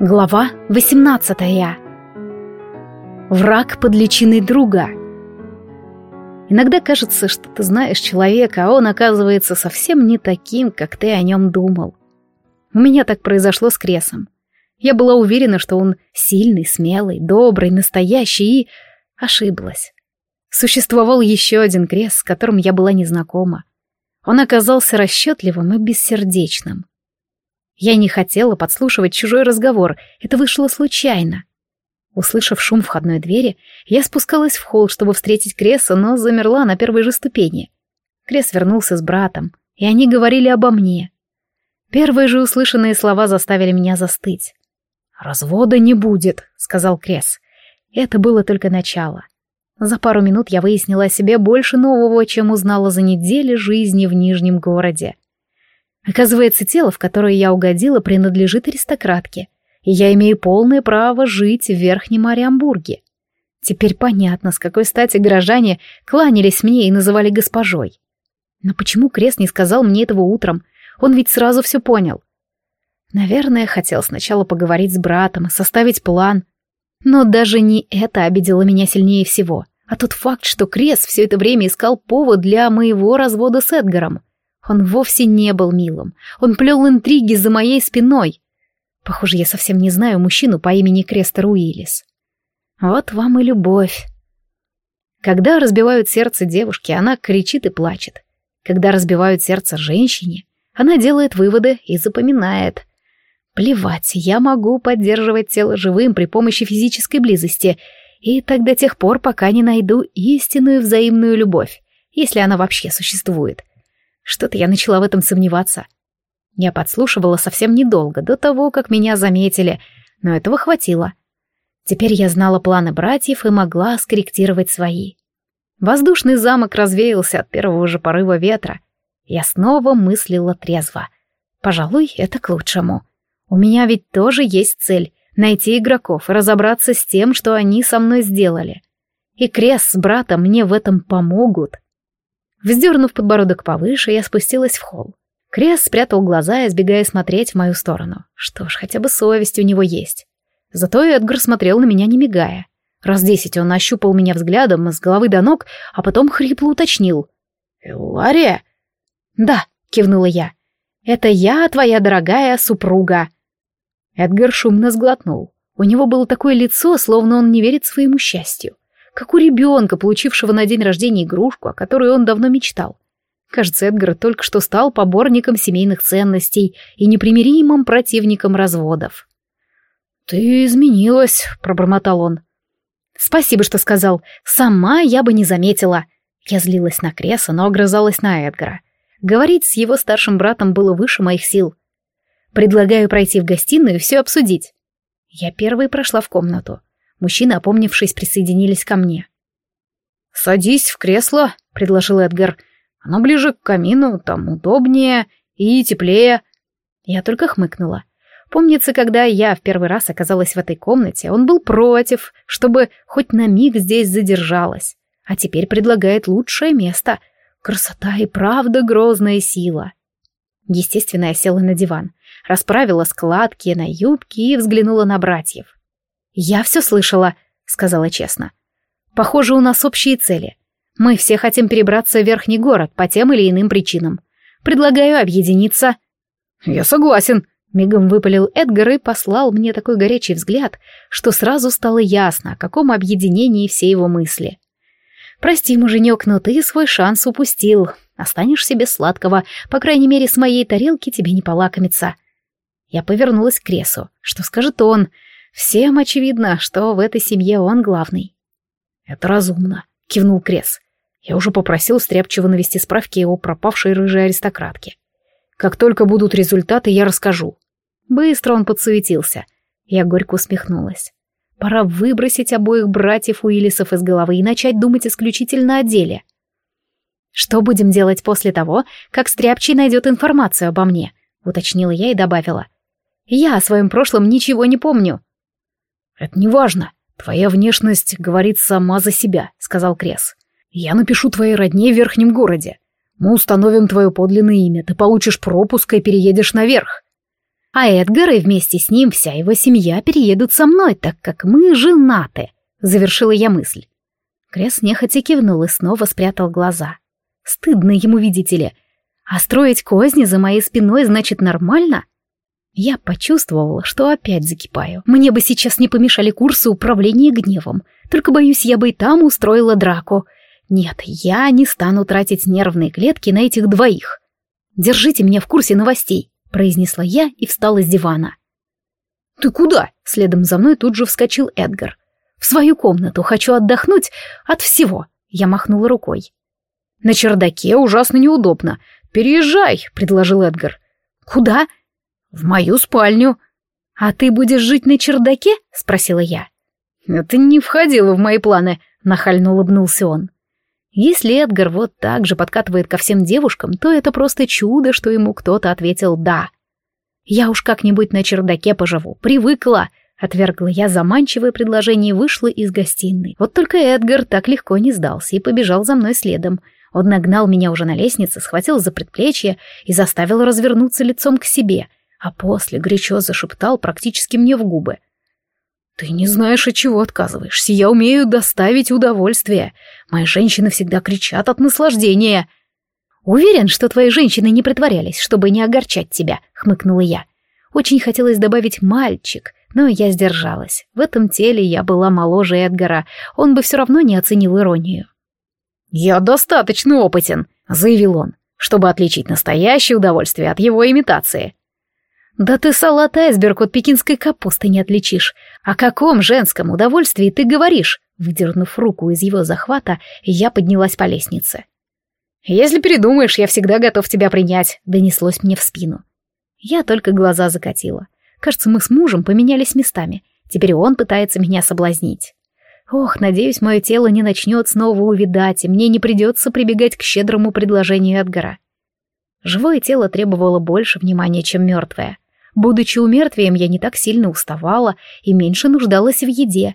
Глава 18 Враг под личиной друга. Иногда кажется, что ты знаешь человека, а он оказывается совсем не таким, как ты о нем думал. У меня так произошло с Кресом. Я была уверена, что он сильный, смелый, добрый, настоящий, и ошиблась. Существовал еще один Крес, с которым я была незнакома. Он оказался расчетливым и бессердечным. Я не хотела подслушивать чужой разговор, это вышло случайно. Услышав шум входной двери, я спускалась в холл, чтобы встретить Креса, но замерла на первой же ступени. Крес вернулся с братом, и они говорили обо мне. Первые же услышанные слова заставили меня застыть. «Развода не будет», — сказал Крес. Это было только начало. За пару минут я выяснила о себе больше нового, чем узнала за недели жизни в Нижнем городе. Оказывается, тело, в которое я угодила, принадлежит аристократке, и я имею полное право жить в Верхнем Ориамбурге. Теперь понятно, с какой стати горожане кланялись мне и называли госпожой. Но почему Крест не сказал мне этого утром? Он ведь сразу все понял. Наверное, хотел сначала поговорить с братом, составить план. Но даже не это обидело меня сильнее всего, а тот факт, что Крест все это время искал повод для моего развода с Эдгаром — он вовсе не был милым. Он плел интриги за моей спиной. Похоже, я совсем не знаю мужчину по имени Крестер Уиллис. Вот вам и любовь. Когда разбивают сердце девушки, она кричит и плачет. Когда разбивают сердце женщине, она делает выводы и запоминает. Плевать, я могу поддерживать тело живым при помощи физической близости, и так до тех пор, пока не найду истинную взаимную любовь, если она вообще существует. Что-то я начала в этом сомневаться. Я подслушивала совсем недолго, до того, как меня заметили, но этого хватило. Теперь я знала планы братьев и могла скорректировать свои. Воздушный замок развеялся от первого же порыва ветра. Я снова мыслила трезво. Пожалуй, это к лучшему. У меня ведь тоже есть цель — найти игроков и разобраться с тем, что они со мной сделали. И Крес с братом мне в этом помогут. Вздернув подбородок повыше, я спустилась в холл. Крес спрятал глаза, избегая смотреть в мою сторону. Что ж, хотя бы совесть у него есть. Зато Эдгар смотрел на меня, не мигая. Раз десять он ощупал меня взглядом с головы до ног, а потом хрипло уточнил. «Лария?» «Да», — кивнула я. «Это я, твоя дорогая супруга». Эдгар шумно сглотнул. У него было такое лицо, словно он не верит своему счастью как у ребенка, получившего на день рождения игрушку, о которой он давно мечтал. Кажется, Эдгар только что стал поборником семейных ценностей и непримиримым противником разводов. «Ты изменилась», — пробормотал он. «Спасибо, что сказал. Сама я бы не заметила». Я злилась на Креса, но огрызалась на Эдгара. Говорить с его старшим братом было выше моих сил. «Предлагаю пройти в гостиную и все обсудить». Я первой прошла в комнату. Мужчины, опомнившись, присоединились ко мне. «Садись в кресло», — предложил Эдгар. «Оно ближе к камину, там удобнее и теплее». Я только хмыкнула. Помнится, когда я в первый раз оказалась в этой комнате, он был против, чтобы хоть на миг здесь задержалась. А теперь предлагает лучшее место. Красота и правда грозная сила. Естественно, я села на диван, расправила складки на юбке и взглянула на братьев. «Я все слышала», — сказала честно. «Похоже, у нас общие цели. Мы все хотим перебраться в верхний город по тем или иным причинам. Предлагаю объединиться». «Я согласен», — мигом выпалил Эдгар и послал мне такой горячий взгляд, что сразу стало ясно, о каком объединении все его мысли. «Прости, муженек, но ты свой шанс упустил. Останешься без сладкого, по крайней мере, с моей тарелки тебе не полакомиться». Я повернулась к Кресу. Что скажет он? Всем очевидно, что в этой семье он главный. «Это разумно», — кивнул Крес. «Я уже попросил Стряпчева навести справки о пропавшей рыжей аристократке. Как только будут результаты, я расскажу». Быстро он подсуетился. Я горько усмехнулась. Пора выбросить обоих братьев Уиллисов из головы и начать думать исключительно о деле. «Что будем делать после того, как Стряпчий найдет информацию обо мне?» — уточнила я и добавила. «Я о своем прошлом ничего не помню». «Это не важно. Твоя внешность говорит сама за себя», — сказал Крес. «Я напишу твоей родне в верхнем городе. Мы установим твое подлинное имя, ты получишь пропуск и переедешь наверх». А Эдгар и вместе с ним вся его семья переедут со мной, так как мы женаты», — завершила я мысль. Крес нехотя кивнул и снова спрятал глаза. Стыдно ему, видите ли. А строить козни за моей спиной значит нормально? Я почувствовала, что опять закипаю. Мне бы сейчас не помешали курсы управления гневом. Только, боюсь, я бы и там устроила драку. Нет, я не стану тратить нервные клетки на этих двоих. Держите меня в курсе новостей, произнесла я и встала с дивана. Ты куда? Следом за мной тут же вскочил Эдгар. В свою комнату хочу отдохнуть от всего. Я махнула рукой. На чердаке ужасно неудобно. Переезжай, предложил Эдгар. Куда? В мою спальню. А ты будешь жить на чердаке? спросила я. Это не входило в мои планы, нахально улыбнулся он. Если Эдгар вот так же подкатывает ко всем девушкам, то это просто чудо, что ему кто-то ответил «да». Я уж как-нибудь на чердаке поживу, привыкла, Отвергла я заманчивое предложение и вышла из гостиной. Вот только Эдгар так легко не сдался и побежал за мной следом. Он нагнал меня уже на лестнице, схватил за предплечье и заставил развернуться лицом к себе, а после горячо зашептал практически мне в губы. «Ты не знаешь, от чего отказываешься. Я умею доставить удовольствие. Мои женщины всегда кричат от наслаждения». «Уверен, что твои женщины не притворялись, чтобы не огорчать тебя», — хмыкнула я. Очень хотелось добавить «мальчик», но я сдержалась. В этом теле я была моложе Эдгара, он бы все равно не оценил иронию. «Я достаточно опытен», — заявил он, «чтобы отличить настоящее удовольствие от его имитации». «Да ты салат айсберг от пекинской капусты не отличишь. О каком женском удовольствии ты говоришь?» Выдернув руку из его захвата, я поднялась по лестнице. «Если передумаешь, я всегда готов тебя принять», — донеслось мне в спину. Я только глаза закатила. Кажется, мы с мужем поменялись местами. Теперь он пытается меня соблазнить. Ох, надеюсь, мое тело не начнет снова увидать, и мне не придется прибегать к щедрому предложению Эдгара. Живое тело требовало больше внимания, чем мертвое. Будучи умертвием, я не так сильно уставала и меньше нуждалась в еде.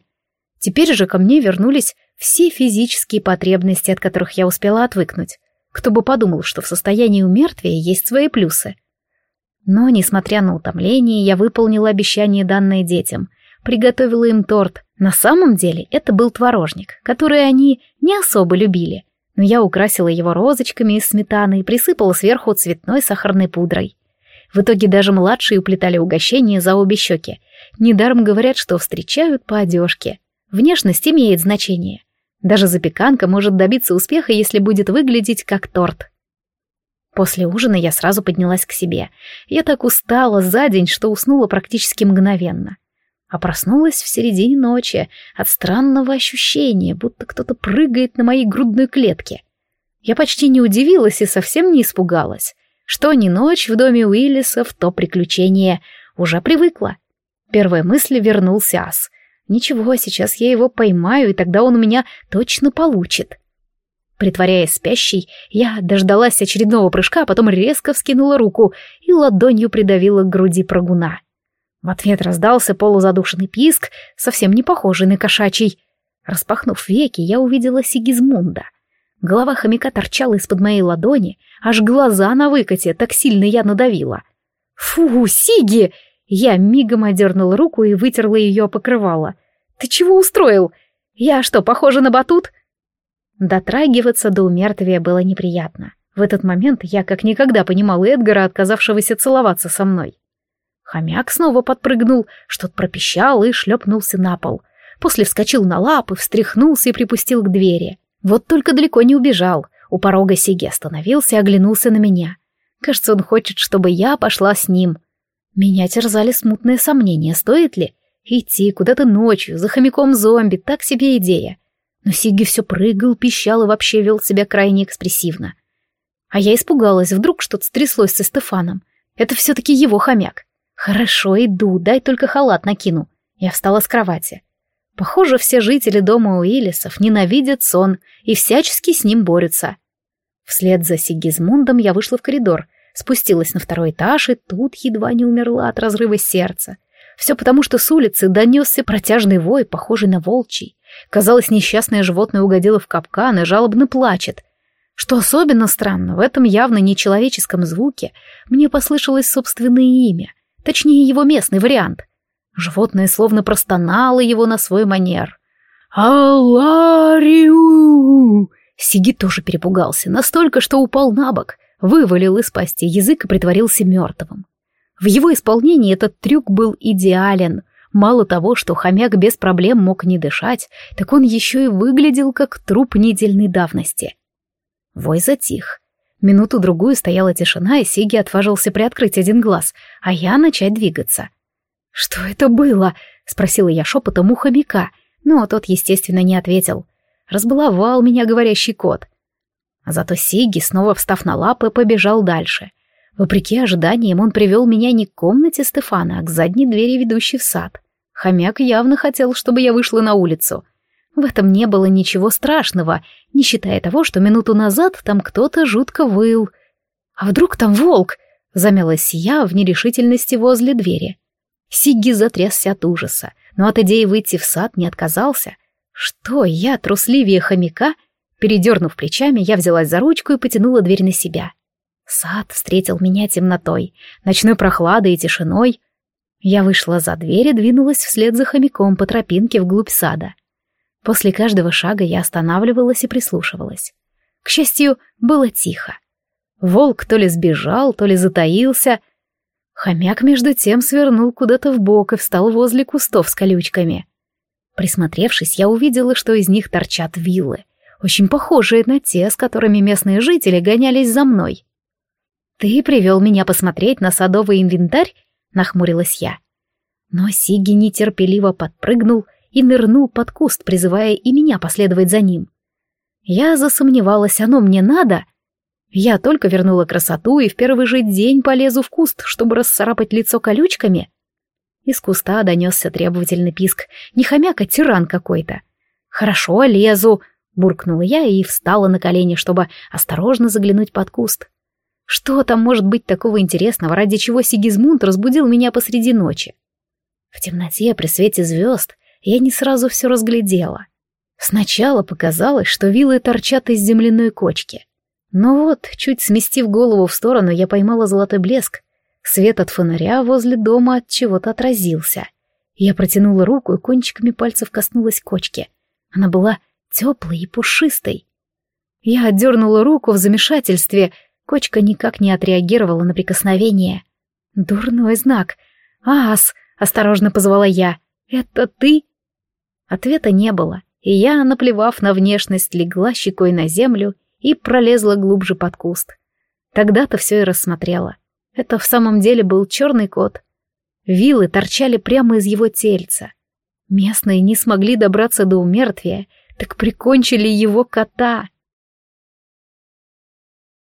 Теперь же ко мне вернулись все физические потребности, от которых я успела отвыкнуть. Кто бы подумал, что в состоянии умертвия есть свои плюсы. Но, несмотря на утомление, я выполнила обещание, данное детям. Приготовила им торт. На самом деле это был творожник, который они не особо любили. Но я украсила его розочками из сметаны и присыпала сверху цветной сахарной пудрой. В итоге даже младшие уплетали угощение за обе щеки. Недаром говорят, что встречают по одежке. Внешность имеет значение. Даже запеканка может добиться успеха, если будет выглядеть как торт. После ужина я сразу поднялась к себе. Я так устала за день, что уснула практически мгновенно. А проснулась в середине ночи от странного ощущения, будто кто-то прыгает на моей грудной клетке. Я почти не удивилась и совсем не испугалась. Что ни ночь в доме Уиллисов, то приключение. Уже привыкла. Первая мысль вернулся Ас. Ничего, сейчас я его поймаю, и тогда он у меня точно получит. Притворяясь спящей, я дождалась очередного прыжка, а потом резко вскинула руку и ладонью придавила к груди прогуна. В ответ раздался полузадушенный писк, совсем не похожий на кошачий. Распахнув веки, я увидела Сигизмунда. Голова хомяка торчала из-под моей ладони, аж глаза на выкате, так сильно я надавила. «Фу, Сиги!» Я мигом одернула руку и вытерла ее покрывало. «Ты чего устроил? Я что, похожа на батут?» Дотрагиваться до умертвия было неприятно. В этот момент я как никогда понимал Эдгара, отказавшегося целоваться со мной. Хомяк снова подпрыгнул, что-то пропищал и шлепнулся на пол. После вскочил на лапы, встряхнулся и припустил к двери. Вот только далеко не убежал. У порога Сиги остановился и оглянулся на меня. Кажется, он хочет, чтобы я пошла с ним. Меня терзали смутные сомнения, стоит ли идти куда-то ночью за хомяком-зомби, так себе идея. Но Сигги все прыгал, пищал и вообще вел себя крайне экспрессивно. А я испугалась, вдруг что-то стряслось со Стефаном. Это все-таки его хомяк. Хорошо, иду, дай только халат накину. Я встала с кровати. Похоже, все жители дома Уиллисов ненавидят сон и всячески с ним борются. Вслед за Сигизмундом я вышла в коридор, спустилась на второй этаж и тут едва не умерла от разрыва сердца. Все потому, что с улицы донесся протяжный вой, похожий на волчий. Казалось, несчастное животное угодило в капкан и жалобно плачет. Что особенно странно, в этом явно нечеловеческом звуке мне послышалось собственное имя, точнее его местный вариант. Животное словно простонало его на свой манер. «Алариу!» Сиги тоже перепугался, настолько, что упал на бок, вывалил из пасти язык и притворился мертвым. В его исполнении этот трюк был идеален. Мало того, что хомяк без проблем мог не дышать, так он еще и выглядел как труп недельной давности. Вой затих. Минуту-другую стояла тишина, и Сиги отважился приоткрыть один глаз, а я начать двигаться. «Что это было?» — спросила я шепотом у хомяка, но тот, естественно, не ответил. Разбаловал меня говорящий кот. Зато Сиги, снова встав на лапы, побежал дальше. Вопреки ожиданиям, он привел меня не к комнате Стефана, а к задней двери, ведущей в сад. Хомяк явно хотел, чтобы я вышла на улицу. В этом не было ничего страшного, не считая того, что минуту назад там кто-то жутко выл. «А вдруг там волк?» — замялась я в нерешительности возле двери. Сигги затрясся от ужаса, но от идеи выйти в сад не отказался. Что, я трусливее хомяка? Передернув плечами, я взялась за ручку и потянула дверь на себя. Сад встретил меня темнотой, ночной прохладой и тишиной. Я вышла за дверь и двинулась вслед за хомяком по тропинке вглубь сада. После каждого шага я останавливалась и прислушивалась. К счастью, было тихо. Волк то ли сбежал, то ли затаился. Хомяк между тем свернул куда-то в бок и встал возле кустов с колючками. Присмотревшись, я увидела, что из них торчат вилы, очень похожие на те, с которыми местные жители гонялись за мной. «Ты привел меня посмотреть на садовый инвентарь?» — нахмурилась я. Но Сиги нетерпеливо подпрыгнул и нырнул под куст, призывая и меня последовать за ним. Я засомневалась, оно мне надо. Я только вернула красоту и в первый же день полезу в куст, чтобы расцарапать лицо колючками. Из куста донесся требовательный писк. Не хомяк, а тиран какой-то. «Хорошо, лезу», — буркнула я и встала на колени, чтобы осторожно заглянуть под куст. Что там может быть такого интересного, ради чего Сигизмунд разбудил меня посреди ночи? В темноте, при свете звезд, я не сразу все разглядела. Сначала показалось, что вилы торчат из земляной кочки. Но вот, чуть сместив голову в сторону, я поймала золотой блеск. Свет от фонаря возле дома от чего-то отразился. Я протянула руку и кончиками пальцев коснулась кочки. Она была теплой и пушистой. Я отдернула руку в замешательстве — Кочка никак не отреагировала на прикосновение. «Дурной знак. Ас!» — осторожно позвала я. «Это ты?» Ответа не было, и я, наплевав на внешность, легла щекой на землю и пролезла глубже под куст. Тогда-то все и рассмотрела. Это в самом деле был черный кот. Вилы торчали прямо из его тельца. Местные не смогли добраться до умертвия, так прикончили его кота —